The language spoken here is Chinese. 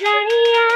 来呀